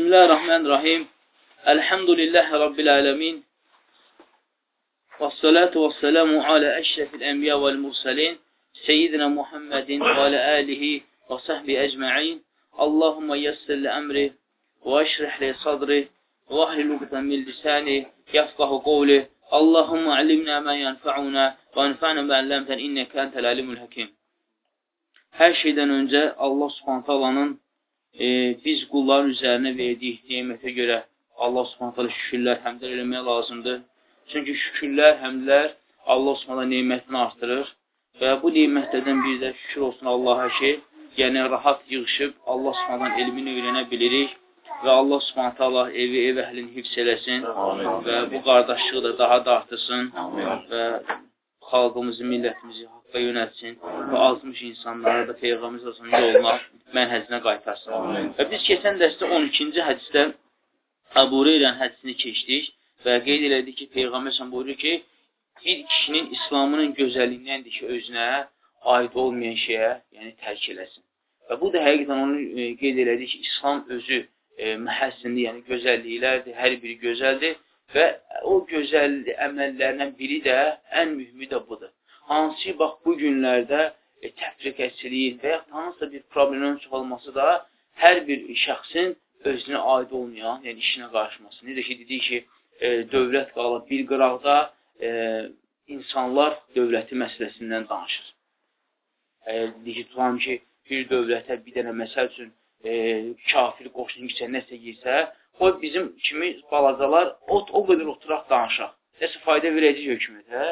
بسم الله الرحمن الرحيم الحمد لله رب العالمين والصلاة والسلام على أشرف الأنبياء والمرسلين سيدنا محمد وعلى آله وصحبه أجمعين اللهم يسر لأمري واشرح لي صدري واهل لقطة من لسانه يفقه قوله اللهم علمنا ما ينفعنا وانفعنا ما علمتنا إنك أنت العلم الحكيم. Her şeyden önce Allah subhanahu e, biz qulların üzərinə verdiyi nemətə görə Allah subhanətələ şükürlər, həmdlər eləmək lazımdır. Çünki şükürlər, həmdlər Allah subhanətələ nemətini artırır və bu nemətlərdən bir də şükür olsun Allaha ki, yəni rahat yığışıb Allah subhanətələ elmini öyrənə bilirik və Allah subhanətələ evi, ev əhlini hifz eləsin Amin. və bu qardaşlığı da daha da artırsın Amin. və xalqımızı, millətimizi haqqa yönətsin və azmış insanlara da Peyğəmbər sallallahu yoluna mənhəzinə qaytarsın. Amin. Və biz keçən dərsdə 12-ci hədisdə Əbu Hüreyrənin hədisini keçdik və qeyd elədik ki, Peyğəmbər sallallahu buyurur ki, bir kişinin İslamının gözəlliyindəndir ki, özünə aid olmayan şeyə, yəni tərk eləsin. Və bu da həqiqətən onu e, qeyd elədik ki, İslam özü e, məhəssindir, yəni gözəlliklərdir, hər biri gözəldir və o gözəl əməllərindən biri də, ən mühümü də budur. Hansı ki, bax, bu günlərdə e, təfriqəçiliyin və yaxud hansısa bir problemin çoxalması da hər bir şəxsin özünə aid olmayan, yəni işinə qarışması. Necə ki, dedik ki, e, dövlət qalıb bir qıraqda e, insanlar dövləti məsələsindən danışır. Əgər dedik ki, tutam ki, bir dövlətə bir dənə məsəl üçün e, kafir qoşun gitsə, nəsə girsə, o bizim kimi balacalar o, o qədər oturaq danışaq. Nəsə fayda verəcək hökumətə?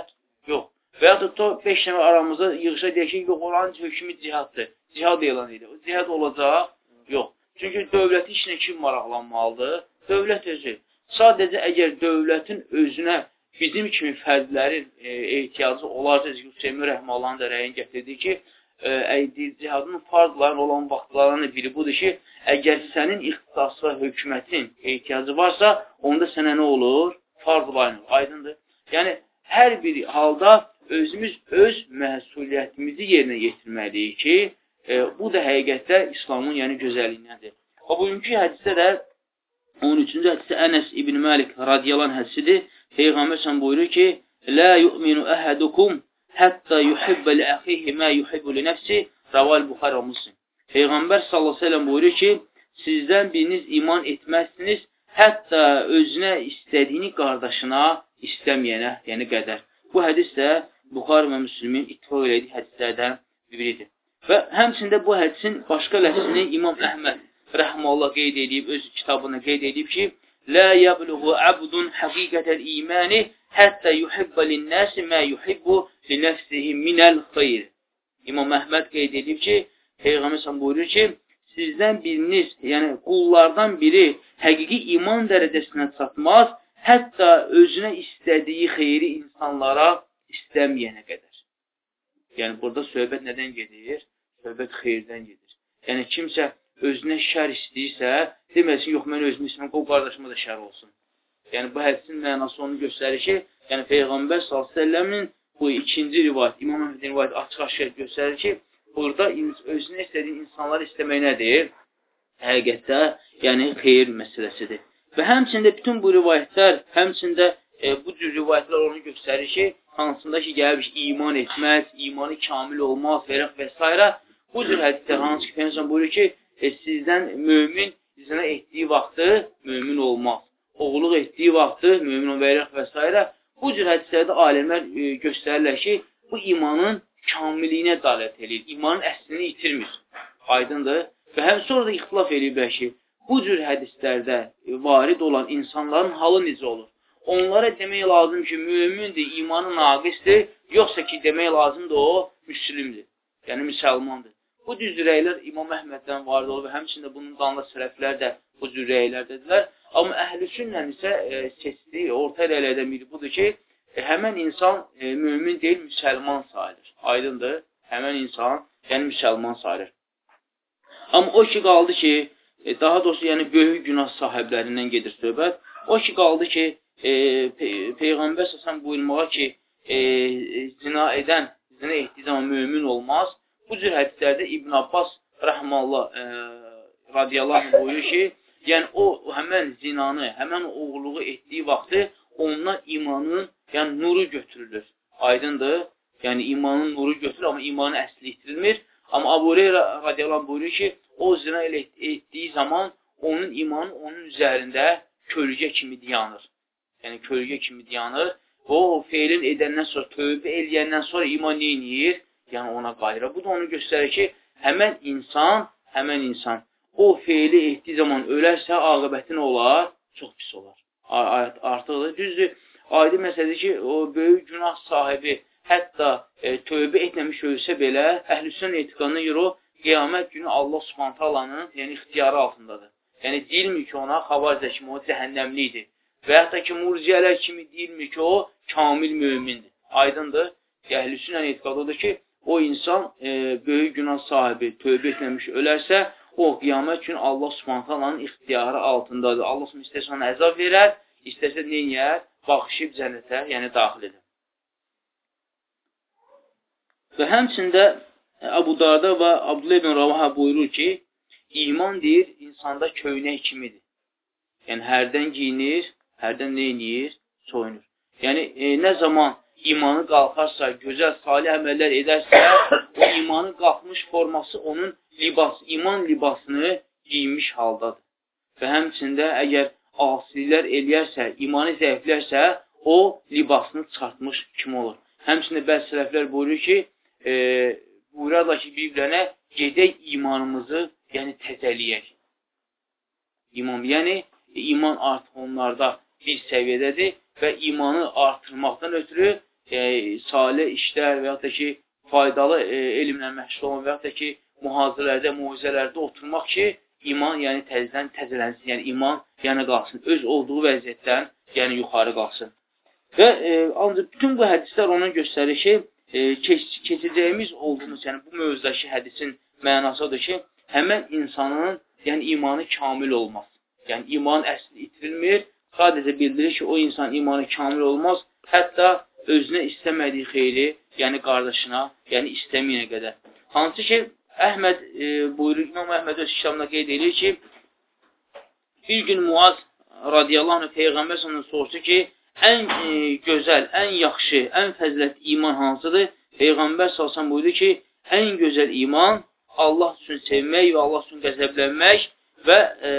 Yox. Və ya da 5 nəfər aramızda yığışa deyək ki, yox, oranın hökmü cihaddır. Cihad elan edir. Cihad olacaq? Yox. Çünki dövlətin işinə kim maraqlanmalıdır? Dövlət özü. Sadəcə əgər dövlətin özünə bizim kimi fərdlərin e, ehtiyacı olarsa, Hüseyin Rəhmalanın da rəyin gətirdi ki, e, cihadın fardların olan vaxtlarının biri budur ki, əgər sənin ixtisas və hökumətin ehtiyacı varsa, onda sənə nə olur? Fard layın. Aydındır. Yəni, hər bir halda özümüz öz məsuliyyətimizi yerinə yetirməliyik ki, e, bu da həqiqətdə İslamın yəni gözəlliyindəndir. O bugünkü hədisdə də 13-cü hədisdə Ənəs ibn Məlik radiyalan hədisidir. Peyğəmbər sən buyurur ki, Lə yu'minu əhədukum hətta yuhibbə li əxihi mə yuhibbu li nəfsi Rəval Buxar və Muslim. Peyğəmbər sallallahu əleyhi və səlləm buyurur ki, sizdən biriniz iman etməzsiniz, hətta özünə istədiyini qardaşına istəməyənə, yəni qədər. Bu hədis də Buxar və Müslümin ittifaq elədiyi hədislərdən biridir. Və həmçində bu hədisin başqa ləhsini İmam Əhməd rəhməllah qeyd edib, öz kitabında qeyd edib ki, Lə yəbluğu əbdun həqiqətəl imani həttə yuhibbə linnəsi mə yuhibbu li nəfsihi minəl xeyr. İmam Əhməd qeyd edib ki, Peyğəmbər sən buyurur ki, sizdən biriniz, yəni qullardan biri həqiqi iman dərəcəsinə çatmaz, hətta özünə istədiyi xeyri insanlara istəməyənə qədər. Yəni, burada söhbət nədən gedir? Söhbət xeyirdən gedir. Yəni, kimsə özünə şər istəyirsə, deməsin, yox, mən özümü istəyirəm, qol qardaşıma da şər olsun. Yəni, bu hədisin mənası onu göstərir ki, yəni, Peyğəmbər s.ə.v-in bu ikinci rivayət, İmam Əhmədin rivayət açıq-açıq göstərir ki, burada özünə istədiyi insanları istəmək nədir? Həqiqətdə, yəni, xeyir məsələsidir. Və həmçində bütün bu rivayətlər, həmçində e, bu cür rivayətlər onu göstərir ki, hansında ki, gəlmiş iman etməz, imanı kamil olmaz, verək və s. Bu cür hədislər hansı ki, Peygəmbər buyurur ki, e, sizdən mömin zinə etdiyi vaxtı mömin olmaz. Oğluq etdiyi vaxtı mömin olmaz, verək və s. Bu cür hədislərdə alimlər e, göstərirlər ki, bu imanın kamilliyinə dalət edir. İmanın əslini itirmir. Aydındır. Və həm sonra da ixtilaf ediblər ki, bu cür hədislərdə varid olan insanların halı necə olur? onlara demək lazım ki, mümindir, imanı naqisdir, yoxsa ki, demək lazımdır o müslimdir, yəni müsəlmandır. Bu cür rəylər İmam Əhməddən varid olur və həmçində bunun danla sələflər də bu cür rəylərdədirlər. Amma əhl-i sünnən isə e, seçdiyi orta rəylərdən biri budur ki, e, həmən insan e, mümin deyil, müsəlman sayılır. Aydındır? Həmən insan, yəni müsəlman sayılır. Amma o ki, qaldı ki, e, daha doğrusu yəni böyük günah sahiblərindən gedir söhbət. O ki, qaldı ki, e, Pey Peyğəmbər səsən buyurmağa ki, e, zina edən, zina etdiyi zaman mömin olmaz. Bu cür hədislərdə İbn Abbas rəhmallah e, radiyallahu buyurur ki, Yəni, o, həmən zinanı, həmən oğurluğu etdiyi vaxtı ondan imanın, yəni nuru götürülür. Aydındır? Yəni, imanın nuru götürülür, amma imanın əsli itirilmir. Amma Abu Hureyra radiyallahu buyurur ki, o zina elə etdiyi zaman onun imanı onun üzərində kölgə kimi dayanır. Yəni, kölgə kimi dayanır. O, feilin edəndən sonra, tövbə eləyəndən sonra iman neyiniyir? Yəni, ona qayırır. Bu da onu göstərir ki, həmən insan, həmən insan o feili etdiyi zaman ölərsə, aqibəti nə olar? Çox pis olar. Artıqdır. Düzdür, aydın məsələdir ki, o böyük günah sahibi hətta e, tövbə etməmiş ölsə belə, əhlüsün etiqanına görə o, qiyamət günü Allah subhanət alanın yəni, ixtiyarı altındadır. Yəni, deyilmir ki, ona xavarcə kimi o cəhənnəmlidir. Və hətta ki, murciyələr kimi deyilmir ki, o kamil mümindir. Aydındır. Əhlüsün etiqadı odur ki, o insan e, böyük günah sahibi tövbə etməmiş ölərsə, o qiyamət üçün Allah subhanətəlanın ixtiyarı altındadır. Allah subhanətə istəsə ona əzab verər, istəsə neyər? Baxışıb cənnətə, yəni daxil edir. Və həmçində Əbu Darda və Abdullah ibn Ravaha buyurur ki, iman deyir, insanda köynək kimidir. Yəni, hərdən giyinir, hərdən neyniyir? Soyunur. Yəni, e, nə zaman imanı qalxarsa, gözəl, salih əməllər edərsə, o imanı qalxmış forması onun libas, iman libasını giymiş haldadır. Və həmçində əgər asililər eləyərsə, imanı zəiflərsə, o libasını çıxartmış kim olur. Həmçində bəzi sələflər buyurur ki, e, buyurarlar ki, bir-birənə gedək imanımızı, yəni təzəliyək. İman, yəni iman artıq onlarda bir səviyyədədir və imanı artırmaqdan ötürü e, salih işlər və ya da ki, faydalı e, elmlə məşğul olan və ya da ki, mühazirələrdə, muizələrdə oturmaq ki, iman yəni təzədən təzələnsin, yəni iman yəni qalsın, öz olduğu vəziyyətdən yəni yuxarı qalsın. Və e, ancaq bütün bu hədislər ona göstərir ki, e, keç, keçəcəyimiz olduğumuz, yəni bu mövzudakı hədisin mənası odur ki, həmən insanın yəni imanı kamil olmaz. Yəni iman əsli itirilmir, sadəcə bildirir ki, o insan imanı kamil olmaz, hətta özünə istəmədiyi xeyri, yəni qardaşına, yəni istəməyənə qədər. Hansı ki, Əhməd e, buyurur, İmam Əhməd öz kitabında qeyd edir ki, bir gün Muaz radiyallahu anh Peyğəmbər sonra soruşdu ki, ən e, gözəl, ən yaxşı, ən fəzilət iman hansıdır? Peyğəmbər salsan buyurdu ki, ən gözəl iman Allah üçün sevmək və Allah üçün qəzəblənmək və e,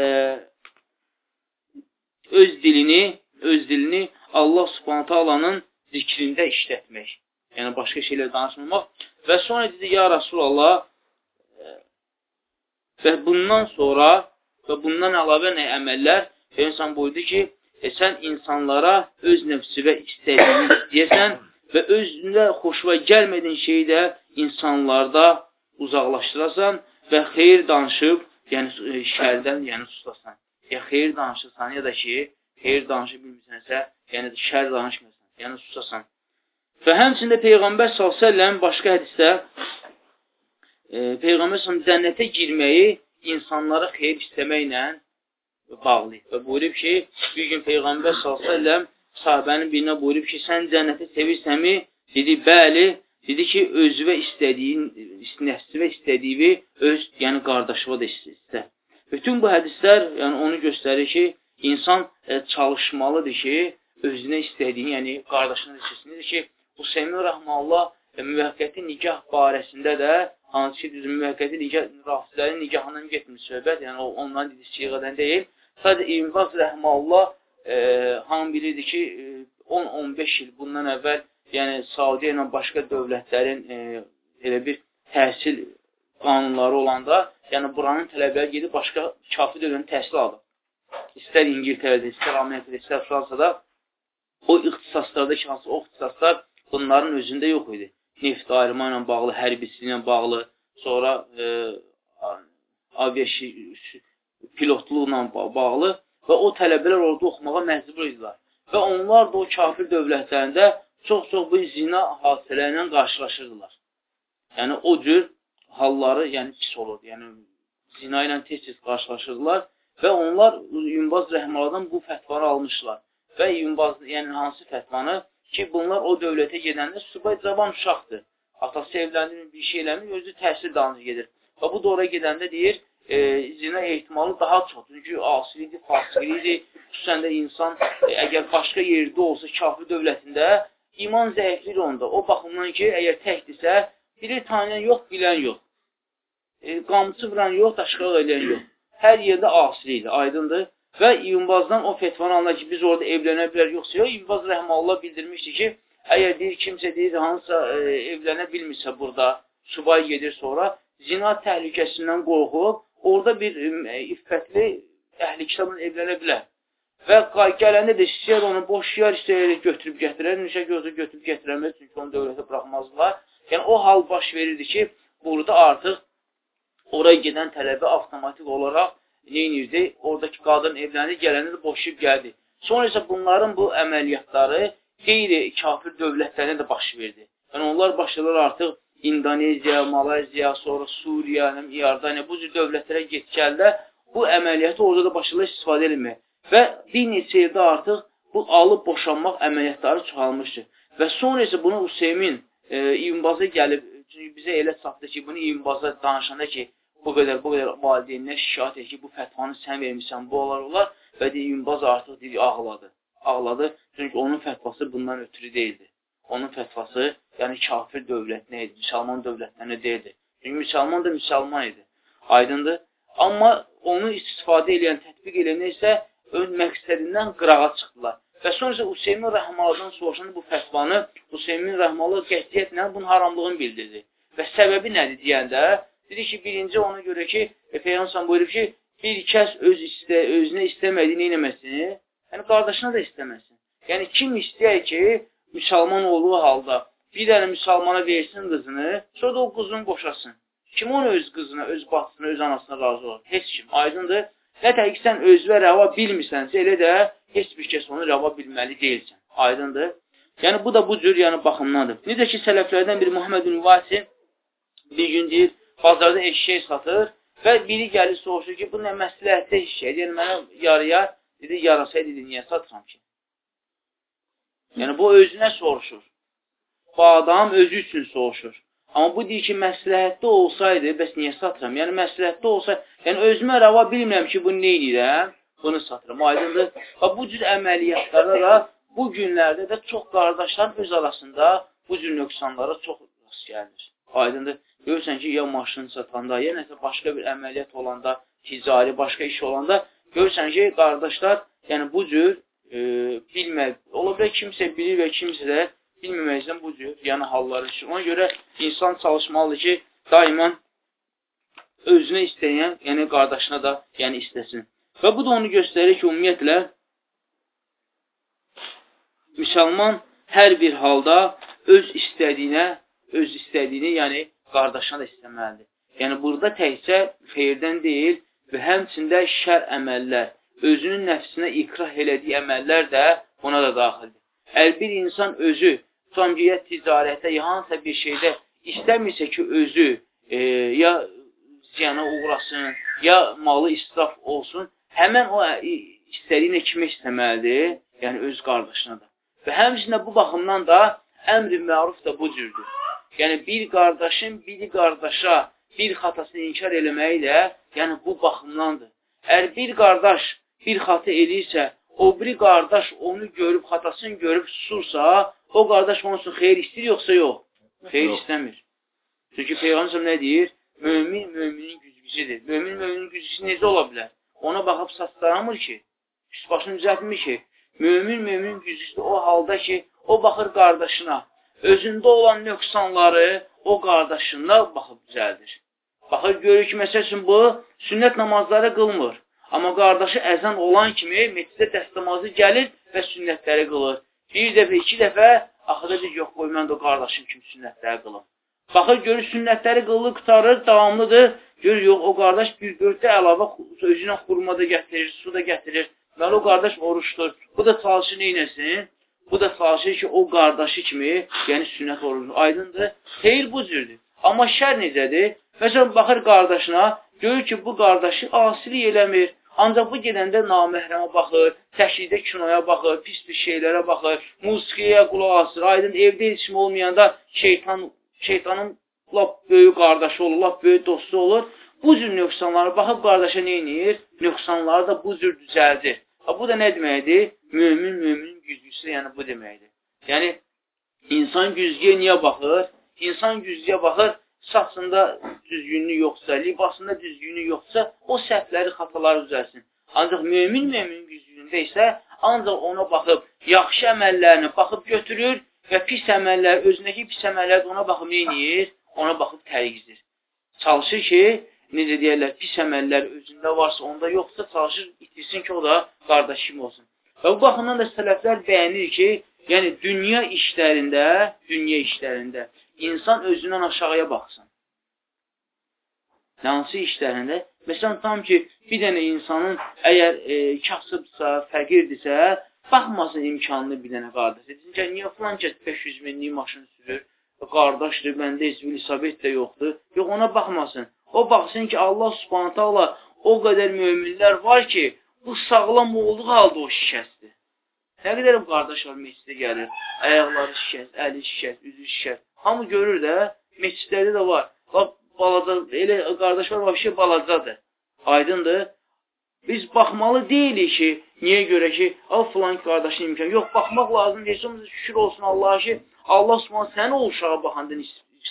öz dilini, öz dilini Allah subhanətə alanın zikrində işlətmək. Yəni, başqa şeylər danışmamaq. Və sonra dedi, ya Rasulallah, Və bundan sonra və bundan əlavə nə əməllər? İnsan buyurdu ki, e, sən insanlara öz nəfsi və istədiyini istəyəsən və özündə xoşva gəlmədiyin şeyi də insanlarda uzaqlaşdırasan və xeyir danışıb, yəni e, şərdən, yəni sustasan. Ya xeyir danışırsan, ya da ki, xeyir danışıb bilmirsənsə, yəni şər danışmırsan, yəni sustasan. Və həmçində Peyğəmbər s.ə.v başqa hədisdə e, Peyğəmbər s.ə.v cənnətə girməyi insanlara xeyir istəməklə bağlı. Və buyurub ki, bir gün Peyğəmbər s.ə.v sahabənin birinə buyurub ki, sən cənnəti sevirsənmi? Dedi, bəli. Dedi ki, özü və istədiyin, nəfsi və istədiyi öz, yəni qardaşıva da istə. Bütün bu hədislər yəni, onu göstərir ki, insan e, çalışmalıdır ki, özünə istədiyini, yəni qardaşına da istəsindir ki, Hüseymin Rəhmallah e, müvəqqəti nikah barəsində də hansı ki, düzün müvəqqəti nikah, rafizlərin nikahından getmir söhbət, yəni onların dediyi siğədən deyil. Sadəcə İbn Baz rəhməllah e, hamı bilirdi ki, 10-15 e, il bundan əvvəl, yəni Saudiya ilə başqa dövlətlərin e, elə bir təhsil qanunları olanda, yəni buranın tələbələri gedib başqa kafir dövlənin təhsil alır. İstər İngiltərədə, istər Amerikada, istər Fransada o ixtisaslarda ki, hansı o ixtisaslar bunların özündə yox idi neft ayrıma ilə bağlı, hərbisi ilə bağlı, sonra e, aviaşi pilotluqla bağlı və o tələbələr orada oxumağa məcbur idilər. Və onlar da o kafir dövlətlərində çox-çox bu zina hadisələri ilə qarşılaşırdılar. Yəni, o cür halları yəni, pis olurdu. Yəni, zina ilə tez-tez qarşılaşırdılar və onlar Yunbaz Rəhməladan bu fətvanı almışlar. Və Yunbaz, yəni hansı fətvanı? ki, bunlar o dövlətə gedəndə subay cavan uşaqdır. Atası evləndir, bir şey eləmir, özü təhsil dalınca gedir. Və bu da oraya gedəndə deyir, e, zina ehtimalı daha çox. Çünki asilidir, fasilidir. Xüsusən də insan e, əgər başqa yerdə olsa, kafir dövlətində iman zəiflir onda. O baxımdan ki, əgər təkdirsə, biri tanıyan yox, bilən yox. E, qamçı vuran yox, daşqaq edən yox. Hər yerdə asilidir, aydındır. Və İmbazdan o fetvanı alınır ki, biz orada evlənə bilər, yoxsa yox. İmbaz rəhməllah bildirmişdi ki, əgər deyir, kimsə deyir, hansısa e, evlənə bilmirsə burada, subay gedir sonra, zina təhlükəsindən qorxub, orada bir e, iffətli əhli kitabla evlənə bilər. Və gələndə də istəyər onu boşayar, istəyər götürüb gətirər, nişə gözü götürüb gətirəmir, çünki onu dövlətə buraxmazlar. Yəni, o hal baş verirdi ki, burada artıq oraya gedən tələbə avtomatik olaraq neyinirdi? Oradakı qadın evlənir, gələndə də boşayıb gəldi. Sonra isə bunların bu əməliyyatları qeyri-kafir dövlətlərində də baş verdi. Yəni, onlar başladılar artıq İndoneziya, Malayziya, sonra Suriya, İordaniya, bu cür dövlətlərə getgəldə bu əməliyyatı orada da başlayırlar istifadə edilməyə. Və bir neçə ildə artıq bu alıb boşanmaq əməliyyatları çoxalmışdır. Və sonra isə bunu Hüseymin e, İbnbaza gəlib, çünki bizə elə çatdı ki, bunu İbnbaza danışanda ki, bu qədər, bu qədər valideynlər şikayət edir ki, bu fətvanı sən vermirsən, bu olar olar və deyir, İbnbaz artıq deyir, ağladı. Ağladı, çünki onun fətvası bundan ötürü deyildi. Onun fətvası yəni kafir dövlətinə idi, müsəlman dövlətlərinə deyildi. Çünki müsəlman da müsəlman idi. Aydındır. Amma onu istifadə edən, tətbiq edən isə ön məqsədindən qırağa çıxdılar. Və sonra isə Hüseymin Rəhmalıdan soruşanda bu fətvanı Hüseymin Rəhmalı qətiyyətlə bunun haramlığını bildirdi. Və səbəbi nədir deyəndə, dedi ki, birinci ona görə ki, e, Peyğəmbər buyurub ki, bir kəs öz istə, özünə istəmədiyini eləməsin, yəni qardaşına da istəməsin. Yəni kim istəyər ki, müsəlman olduğu halda bir dənə müsəlmana versin qızını, sonra da o qızını boşasın. Kim onu öz qızına, öz bacısına, öz anasına razı olur? Heç kim. Aydındır. Nə tək sən özvə rəva bilmirsənsə, elə də heç bir kəs onu rəva bilməli deyilsən. Aydındır. Yəni, bu da bu cür yəni, baxımdandır. Necə ki, sələflərdən biri Muhammed Ünvasi bir gün deyir, bazarda eşək satır və biri gəlir soruşur ki, bu nə məsləhətdə eşək? Yəni, mənə yarıya, dedi, yarasaydı, dedi, niyə satıram ki? Yəni, bu özünə soruşur bu adam özü üçün soruşur. Amma bu deyir ki, məsləhətdə olsaydı, bəs niyə satıram? Yəni, məsləhətdə olsa, yəni özümə rava bilmirəm ki, bunu nə edirəm? Bunu satıram. Aydındır. Və bu cür əməliyyatlarda da bu günlərdə də çox qardaşların öz arasında bu cür nöqsanlara çox rast gəlir. Aydındır. Görürsən ki, ya maşın satanda, ya nəsə başqa bir əməliyyat olanda, ticari, başqa iş olanda, görürsən ki, qardaşlar, yəni bu cür e, bilmək, ola bilər kimsə bilir və kimsə də bilməməkdən bu cür yəni halları üçün. Ona görə insan çalışmalıdır ki, daima özünə istəyən, yəni qardaşına da yəni istəsin. Və bu da onu göstərir ki, ümumiyyətlə müsəlman hər bir halda öz istədiyinə, öz istədiyini, yəni qardaşına da istəməlidir. Yəni burada təkcə xeyirdən deyil və həmçində şər əməllər, özünün nəfsinə ikrah elədiyi əməllər də buna da daxildir. Əgər bir insan özü tutam ki, ya ticarətdə, hansısa bir şeydə istəmirsə ki, özü e, ya ziyana uğrasın, ya malı israf olsun, həmən o istədiyinə kimi istəməlidir? Yəni, öz qardaşına da. Və həmçində bu baxımdan da əmr-i məruf da bu cürdür. Yəni, bir qardaşın biri qardaşa bir xatasını inkar eləməyi də, yəni bu baxımdandır. Əgər bir qardaş bir xata edirsə, o biri qardaş onu görüb, xatasını görüb susursa, o qardaş onun üçün xeyir istəyir, yoxsa yox? Xeyir istəmir. Çünki Peyğəmbər nə deyir? Mömin möminin güzgüsüdür. Mömin möminin güzgüsü necə ola bilər? Ona baxıb saçdaramır ki, üst başını düzəltmir ki, mömin möminin güzgüsüdür o halda ki, o baxır qardaşına, özündə olan nöqsanları o qardaşına baxıb düzəldir. Baxır, görür ki, məsəl üçün bu, sünnət namazları qılmır. Amma qardaşı əzən olan kimi meçidə dəstəmazı gəlir və sünnətləri qılır. Bir dəfə, iki dəfə, axıda deyir, yox, qoy, mən də qardaşım kimi sünnətləri qılım. Baxır, görür, sünnətləri qılır, qutarır, davamlıdır. Görür, yox, o qardaş bir dörddə əlavə özünə xurma da gətirir, su da gətirir. Məli, o qardaş oruçdur. Bu da çalışır neynəsin? Bu da çalışır ki, o qardaşı kimi, yəni sünnət orucunu. Aydındır. Xeyir bu cürdür. Amma şər necədir? Məsələn, baxır qardaşına, görür ki, bu qardaşı asilik eləmir, Ancaq bu gedəndə naməhrəmə baxır, təklikdə kinoya baxır, pis-pis şeylərə baxır, musiqiyə qulaq asır. Aydın evdə heç olmayanda şeytan, şeytanın lap böyük qardaşı olur, lap böyük dostu olur. bu cür nöqsanlara baxıb qardaşa nə edir? Nöqsanları da bu cür düzəldir. Bu da nə deməkdir? Mömin, mömin güzgüsü, yəni bu deməkdir. Yəni, insan güzgüyə niyə baxır? İnsan güzgüyə baxır, saçında düzgünlük yoxsa, libasında düzgünlük yoxsa, o səhvləri, xataları düzəlsin. Ancaq mömin, mömin güzgündə isə ancaq ona baxıb, yaxşı əməllərini baxıb götürür və pis əməllər, özündəki pis əməllər ona baxıb neyiniyir? Ona baxıb tərqizdir. Çalışır ki, necə deyərlər, pis əməllər özündə varsa, onda yoxsa çalışır, itirsin ki, o da qardaş kimi olsun. Və bu baxımdan da sələflər bəyənir ki, yəni dünya işlərində, dünya işlərində insan özündən aşağıya baxsın. Hansı işlərində? Məsələn, tam ki, bir dənə insanın əgər e, kasıbsa, fəqirdirsə, baxmasın imkanını bir dənə qardaş. Desin ki, niyə filan kəs 500 minlik maşın sürür? Qardaşdır, məndə heç bir isabət də yoxdur. Yox, ona baxmasın. O baxsın ki, Allah subhanətə Allah o qədər möminlər var ki, bu sağlam olduğu halda o şikəsdir. Nə qədər qardaş var, meçidə gəlir, ayaqları şikəst, əli şikəst, üzü şikəst. Hamı görür də, meçidlərdə də var. Bax, balaca, elə qardaş var, vəbşə balacadır. Aydındır. Biz baxmalı deyilik ki, niyə görə ki, al filan qardaşın imkanı. Yox, baxmaq lazım deyirsən, şükür olsun Allaha ki, Allah subhanə səni o uşağa baxanda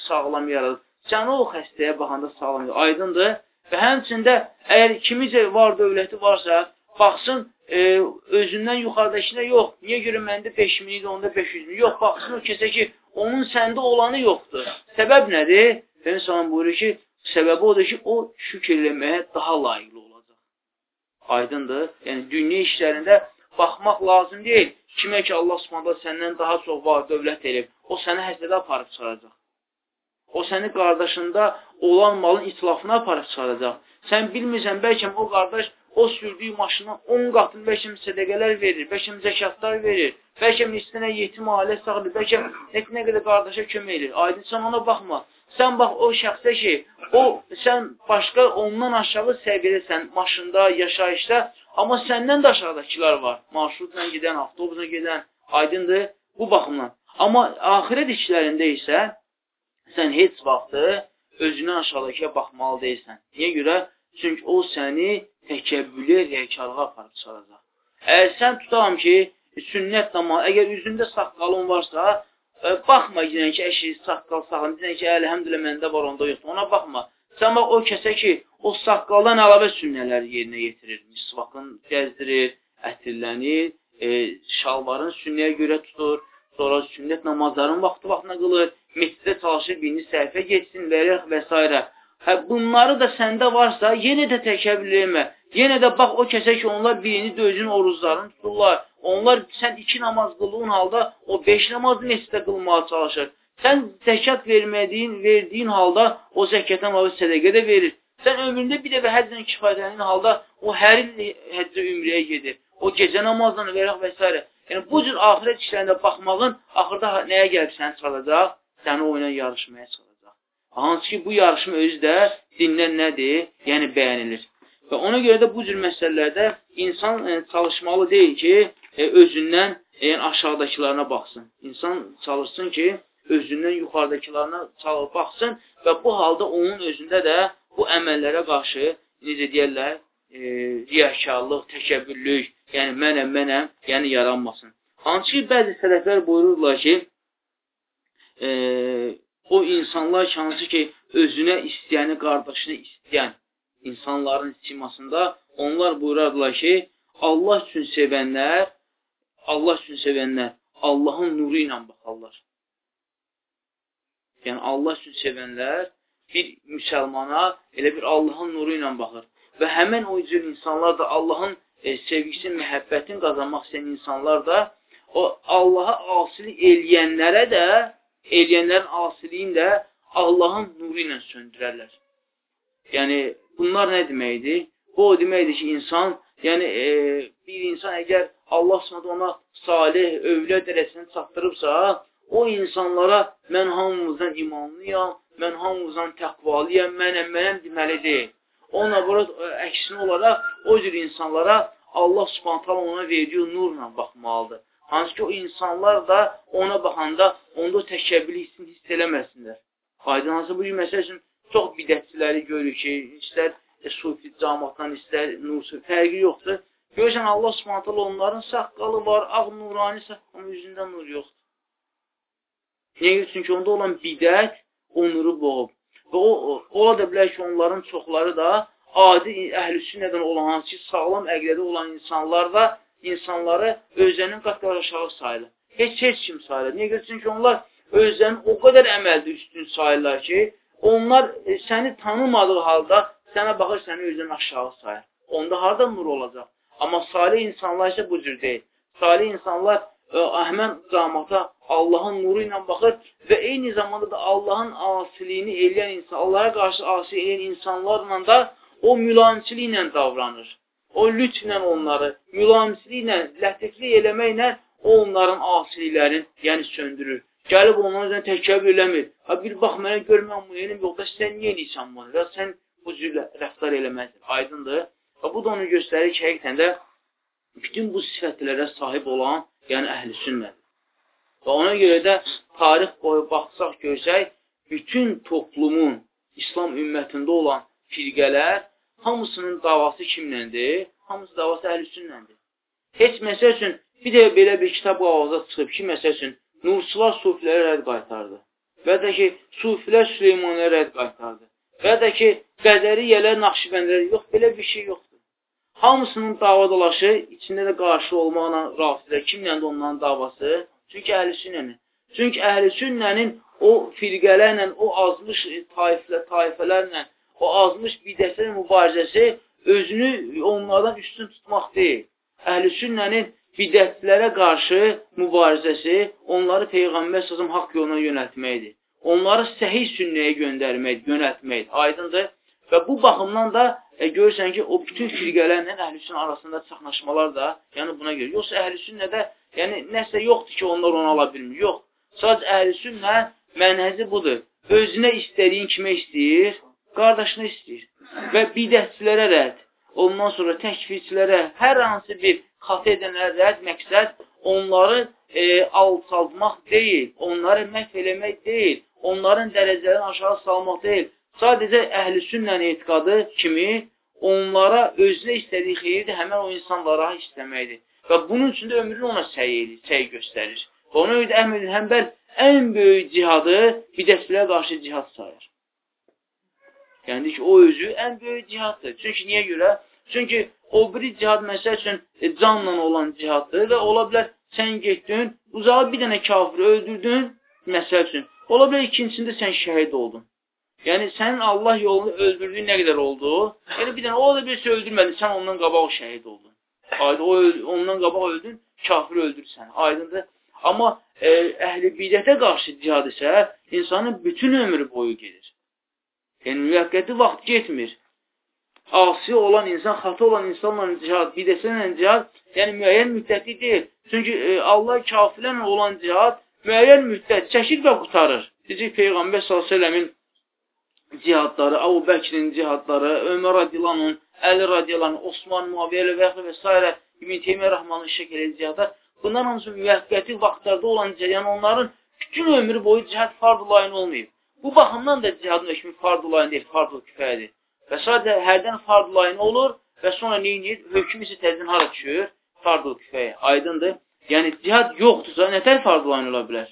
sağlam yaradır. Canı o xəstəyə baxanda sağlamdır, aydındır. Və həmçində, əgər kimicə var dövləti varsa, baxsın, e, özündən yuxarıdakına yox. Niyə görə məndə 5 min idi, onda 500 min? Yox, baxsın o kəsə ki, onun səndə olanı yoxdur. Səbəb nədir? Fəmin salam buyurur ki, səbəbi odur ki, o şükür eləməyə daha layiqli olacaq. Aydındır. Yəni, dünya işlərində baxmaq lazım deyil. Kimə ki, Allah subhanədə səndən daha çox var dövlət elib, o səni həsədə aparıb çıxaracaq. O səni qardaşında olan malın itlafına aparıb çıxaracaq. Sən bilmirsən, bəlkə o qardaş o sürdüyü maşına 10 qatın bəlkə sədəqələr verir, bəlkə zəkatlar verir, bəlkə istənə yetim ailə sağlayır, bəlkə nə, nə qədər qardaşa kömək edir. Aydın, sən ona baxma. Sən bax o şəxsə ki, o sən başqa ondan aşağı səviyyədəsən, maşında, yaşayışda, amma səndən də aşağıdakılar var. Marşrutla gedən, avtobusla gedən, aydındır bu baxımdan. Amma axirət işlərində isə sən heç vaxtı özünə aşağıdakıya baxmalı deyilsən. Niyə görə? Çünki o səni təkəbbülü, riyəkarlığa aparıb çıxaracaq. Əgər sən tutalım ki, sünnət namazı, əgər üzündə saqqalın varsa, ə, e, baxma yenə ki, əşi, saqqal sağlam, deyən ki, əlhəmdülə məndə var, onda yoxdur, ona baxma. Sən bax, o kəsə ki, o saqqaldan əlavə sünnələri yerinə yetirir, misvakın gəzdirir, ətirlənir, e, şalvarın sünnəyə görə tutur, sonra sünnət namazların vaxtı vaxtına qılır, mescidə çalışır, birinci səhifə geçsin, verir və s. Hə, bunları da səndə varsa, yenə də təkəbbül eləmə. Yenə də bax, o kəsə ki, onlar birini dözün oruzlarını tuturlar. Onlar, sən iki namaz qılığın halda, o beş namazı mescidə qılmağa çalışır. Sən zəkat vermədiyin, verdiyin halda, o zəkətən alı sədəqə də verir. Sən ömründə bir dəfə həccən kifayətlənin halda, o hər il həccə ümrəyə gedir. O gecə namazlarını verək və s. Yəni, bu cür ahirət işlərində baxmağın axırda nəyə gəlib səni çalacaq? Səni oyuna yarışmaya çalacaq. Hansı ki, bu yarışma özü də dindən nədir? Yəni, bəyənilir. Və ona görə də bu cür məsələlərdə insan e, çalışmalı deyil ki, e, özündən e, yəni, aşağıdakılarına baxsın. İnsan çalışsın ki, özündən yuxarıdakılarına çalıb baxsın və bu halda onun özündə də bu əməllərə qarşı, necə deyərlər, e, riyakarlıq, təkəbbürlük, yəni mənəm, mənəm, yəni yaranmasın. Hansı ki, bəzi sələflər buyururlar ki, e, o insanlar ki, hansı ki, özünə istəyəni, qardaşını istəyən insanların simasında onlar buyurardılar ki, Allah üçün sevənlər, Allah üçün sevənlər Allahın nuru ilə baxarlar. Yəni, Allah üçün sevənlər bir müsəlmana elə bir Allahın nuru ilə baxır. Və həmən o cür insanlar da Allahın e, sevgisi, məhəbbətin qazanmaq istəyən insanlar da o Allaha asilik eləyənlərə də, eləyənlərin asiliyin də Allahın nuru ilə söndürərlər. Yəni, bunlar nə deməkdir? Bu o deməkdir ki, insan, yəni e, bir insan əgər Allah s.ə. ona salih, övliyə dərəsini çatdırıbsa, o insanlara mən hamımızdan imanlıyam, mən hamımızdan təqvalıyam, mənəm, mənəm deməli deyil. Onunla bura əksinə olaraq o cür insanlara Allah subhanətələ ona verdiyi nurla baxmalıdır. Hansı ki, o insanlar da ona baxanda onda o təkəbbülü hissini hiss eləməsinlər. Aydın hansı bu gün məsəl üçün çox bidətçiləri görürük ki, istər e, sufi camatdan, istər nursu, fərqi yoxdur. Görürsən, Allah subhanətələ onların saqqalı var, ağ nurani saqqalın üzündə nur yoxdur. Niyə? Çünki onda olan bidət onuru boğub. Və o, ola da bilər ki, onların çoxları da adi əhlüsünnədən olan, hansı ki, sağlam əqlədə olan insanlar da insanları özlərinin qat-qat aşağı sayılır. Heç heç kim sayılır. Niyə görə? Çünki onlar özlərini o qədər əməldə üstün sayırlar ki, onlar e, səni tanımadığı halda sənə baxır, səni özünün aşağı sayır. Onda harada nur olacaq? Amma salih insanlar isə bu cür deyil. Salih insanlar ə, əhmən camata Allahın nuru ilə baxır və eyni zamanda da Allahın asiliyini eləyən insan, Allah'a qarşı asi eləyən insanlarla da o mülayimçiliklə davranır. O lütflə onları, mülayimçiliklə, lətiflik eləməklə o onların asiliklərini, yəni söndürür. Gəlib onların üzrə təkkəb eləmir. Ha, bir bax, mənə görməm bu yenim yoldaş, sən niyə eləyirsən bunu? Və sən bu cür rəftar eləməzdir. Aydındır. Və bu da onu göstərir ki, həqiqətən də bütün bu sifətlərə sahib olan, yəni əhl-i sünnədir. Və ona görə də tarix boyu baxsaq görsək, bütün toplumun, İslam ümmətində olan firqələr hamısının davası kimləndir? Hamısı davası əhl-i sünnəndir. Heç məsəl üçün bir də belə bir kitab qavaza çıxıb ki, məsəl üçün Nursular sufilərə rədd qaytardı. Və də ki, sufilər Süleymanlara rədd qaytardı. Və də ki, Qədəriyyələr, Naxşibəndlər, yox, belə bir şey yoxdur. Hamısının dava dolaşı, içində də qarşı olmaqla rafizə, kimləndir onların davası? Çünki əhl-i sünnənin. Çünki əhl-i sünnənin o firqələrlə, o azmış taiflə, taifələrlə, o azmış bidətlə mübarizəsi özünü onlardan üstün tutmaq deyil. Əhl-i sünnənin bidətlərə qarşı mübarizəsi onları Peyğəmbər sözüm haqq yoluna yönəltməkdir. Onları səhih sünnəyə göndərmək, yönəltmək. Aydındır? Və bu baxımdan da e, görürsən ki, o bütün firqələrlə əhlüsün arasında çaxnaşmalar da, yəni buna görə. Yoxsa əhlüsünnədə, yəni nəsə yoxdur ki, onlar onu ala bilmir. Yox. Sadəcə əhlüsünnə mənhəzi budur. Özünə istədiyin kimə istəyir? Qardaşına istəyir. Və bidətçilərə rədd. Ondan sonra təkfirçilərə, hər hansı bir xatı edənlərə rədd məqsəd onları e, alçaltmaq deyil, onları məhv eləmək deyil, onların dərəcələrini aşağı salmaq deyil. Sadəcə əhl-i sünnənin etiqadı kimi onlara özünə istədiyi xeyirdir, həmən o insanlara istəməkdir. Və bunun üçün də ömrünü ona səy səy göstərir. Ona görə Əhməd Həmbəl ən böyük cihadı bidətçilərə qarşı cihad sayır. Yəni ki, o özü ən böyük cihaddır. Çünki niyə görə? Çünki o biri cihad məsəl üçün e, canla olan cihaddır və ola bilər sən getdin, uzağa bir dənə kafiri öldürdün, məsəl üçün. Ola bilər ikincisində sən şəhid oldun. Yəni, sənin Allah yolunu öldürdüyün nə qədər oldu? Yəni, bir dənə o da birisi öldürmədi, sən ondan qabaq şəhid oldun. Aydın, o, ondan qabaq öldün, kafir öldürsən. Aydındır. Amma e, əhli bidətə qarşı cihad isə insanın bütün ömrü boyu gedir. Yəni, müvəqqəti vaxt getmir. Asi olan insan, xata olan insanla cihad, bidətlə cihad, yəni müəyyən müddətli deyil. Çünki e, Allah kafirlərlə olan cihad müəyyən müddət çəkir və qutarır. Necə Peyğəmbər s.ə.v-in cihadları, Əbu Bəkrin cihadları, Ömər radiyalanın, Əli radiyalanın, Osman Muaviyyə və və s. İbn Teymiyyə Rəhmanın şəkil cihadlar. Bunlar hamısı müvəqqəti vaxtlarda olan cihad, yəni onların bütün ömrü boyu cihad farz-ı layin olmayıb. Bu baxımdan da cihadın hökmü farz-ı layin deyil, farz-ı kifayədir. Və sadəcə hərdən farz-ı layin olur və sonra neyinir? Hökm isə təzdən hara düşür? Farz-ı kifayə. Aydındır. Yəni cihad yoxdursa, nətər farz-ı layin ola bilər?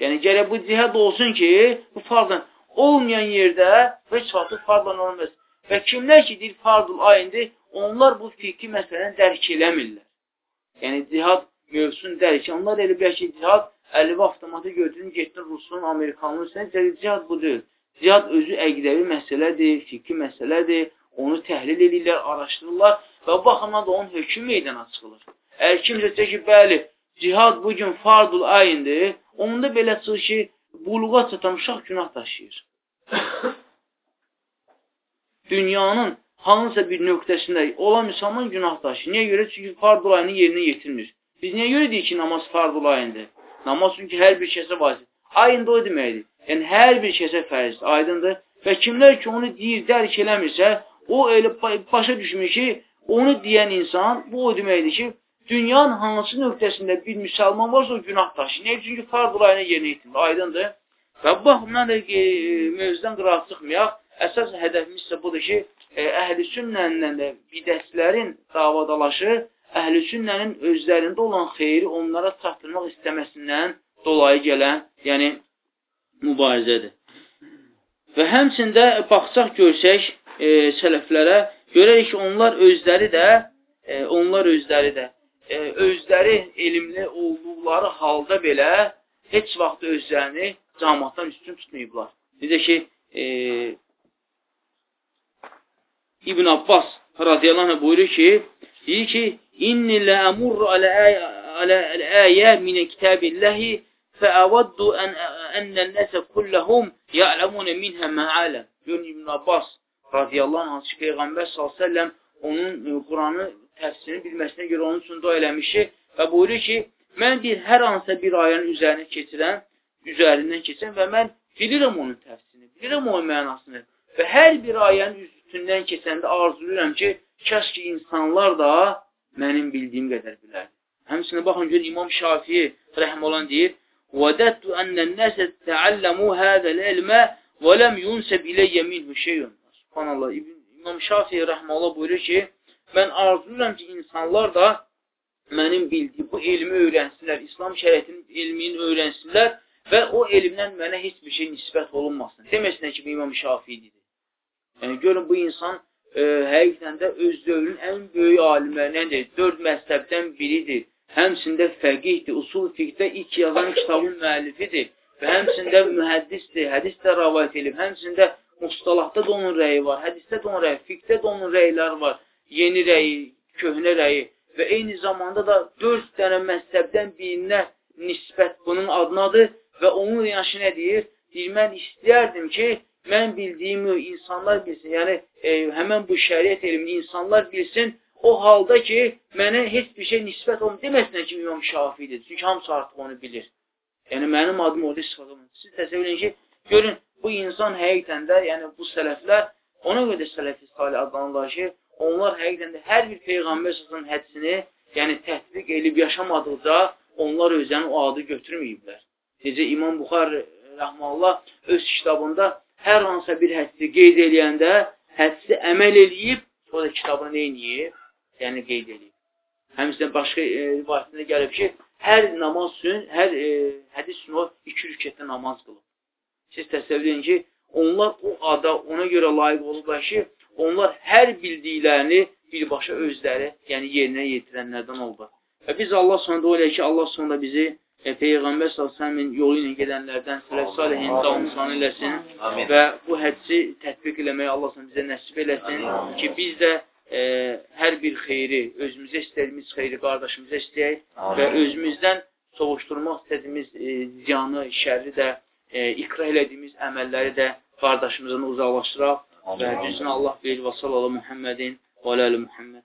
Yəni, gərək bu cihad olsun ki, bu farzdan olmayan yerdə heç vaxtı farzdan olmaz. Və kimlər ki, deyir, fardul ayındır, onlar bu fiqhi məsələni dərk eləmirlər. Yəni, cihad mövzusunu dərk. Onlar elə bilər ki, cihad əlivi avtomatı götürün, getdin Rusun, Amerikanın üstünə, cihad budur. Cihad özü əqdəvi məsələdir, fiqhi məsələdir, onu təhlil edirlər, araşdırırlar və bu baxımdan da onun hökm meydana çıxılır. Əgər kimsə deyir ki, bəli, cihad bugün fardul ayındır, onda belə çıxır ki, buluğa çatan uşaq günah daşıyır. Dünyanın hansısa bir nöqtəsində olan müsəlman günah daşıyır. Niyə görə? Çünki fardul ayını yerinə yetirmir. Biz niyə görə deyik ki, namaz fardul ayındır? Namaz çünki hər bir kəsə vacib. Ayında o deməkdir. Yəni, hər bir kəsə fərzdir, aydındır. Və kimlər ki, onu deyir, dərk eləmirsə, o elə başa düşmür ki, onu deyən insan, bu o deməkdir ki, dünyanın hansı nöqtəsində bir müsəlman varsa o günah daşıyır. Niyə? Çünki fard olayına yerinə yetirmir. Aydındır. Və bu baxımdan da e, mövzudan qıraat çıxmayaq. Əsas hədəfimiz isə budur ki, e, əhl-i sünnənin də bidətlərin davadalaşı əhl-i sünnənin özlərində olan xeyri onlara çatdırmaq istəməsindən dolayı gələn, yəni mübarizədir. Və həmçində baxsaq görsək e, sələflərə, görərik ki, onlar özləri də, e, onlar özləri də, e, özləri elmli olduqları halda belə heç vaxt özlərini cəmatdan üstün tutmayıblar. Necə ki, e, İbn Abbas radiyallahu anh buyurur ki, deyir ki, İnni lə əmurru alə-əyə minə kitabillahi fəəvaddu ənən nəsə kulləhum ya'ləmunə minhə mə'aləm. Görün İbn Abbas radiyallahu anh, Peyğəmbər s.ə.v onun e, Quranı təfsirini bilməsinə görə onun üçün dua eləmişi və buyurur ki, mən bir hər hansısa bir ayənin üzərinə keçirəm, üzərindən keçirəm və mən bilirəm onun təfsirini, bilirəm onun mənasını və hər bir ayənin üstündən keçəndə arzulayıram ki, kəş ki, insanlar da mənim bildiyim qədər bilər. Həmçinin baxın gör İmam Şafii rəhm olan deyir: "Vədəttu ennən-nəsə təalləmu hədəl ilmə və lem yunsəb iləyyə minhu şeyun." Subhanallah. İmam Şafii rəhməhullah buyurur ki, mən arzulayıram ki, insanlar da mənim bildiyim bu elmi öyrənsinlər, İslam şəriətinin elmini öyrənsinlər və o elmdən mənə heç bir şey nisbət olunmasın. Deməsinə ki, İmam Şafii dedi. Yəni, görün, bu insan e, həqiqətən də öz dövrün ən böyük alimlərindəndir. Dörd məzhəbdən biridir. Həmçində fəqihdir, usul fiqdə ilk yazan kitabın müəllifidir və həmçində mühəddisdir, hədis də rəvayət edib. Həmçində mustalahda da onun rəyi var, hədisdə də onun rəyi, fiqdə də onun rəyləri var. Yeni rəyi, köhnə rəyi və eyni zamanda da dörd dənə məzhəbdən birinə nisbət bunun adınadır və onun yaşı nə deyir? Deyir, mən istəyərdim ki, mən bildiyimi insanlar bilsin, yəni e, həmən bu şəriət elmini insanlar bilsin, o halda ki, mənə heç bir şey nisbət olmur. Deməsinə ki, İmam Şafiidir. Çünki hamısı artıq onu bilir. Yəni, mənim adım orada istifadə olunur. Siz təsəvvür edin ki, görün, bu insan həqiqətən də, yəni bu sələflər, ona görə də sələfi salih adlanırlar ki, onlar həqiqətən də hər bir Peyğəmbər sözünün hədsini, yəni tətbiq edib yaşamadıqca, onlar özlərini o adı götürməyiblər. Necə İmam Buxar rəhmallah öz kitabında hər hansısa bir hədsi qeyd eləyəndə hədsi əməl eləyib, da kitabını neyniyib? Yəni qeyd eləyib. Həmçinin başqa e, rivayətində gəlib ki, hər namaz üçün, hər e, hədis üçün o iki rükətdə namaz qılıb. Siz təsəvvür edin ki, onlar o ada ona görə layiq olublar ki, onlar hər bildiklərini birbaşa özləri, yəni yerinə yetirənlərdən olublar. Və biz Allah sonunda o ki, Allah sonunda bizi e, Peyğəmbər s.ə.v-in yolu ilə gedənlərdən sələf salihin davamsanı eləsin Amin. və bu hədsi tətbiq eləməyi Allah bizə nəsib eləsin Amin. ki, biz də e, hər bir xeyri, özümüzə istədiyimiz xeyri qardaşımıza istəyək Amin. və özümüzdən soğuşturmaq istədiyimiz e, ziyanı, şərri də, e, iqra elədiyimiz əməlləri də qardaşımızdan uzaqlaşdıraq və düzünə Allah bilir və sallallahu Muhammedin və aləli Muhammed.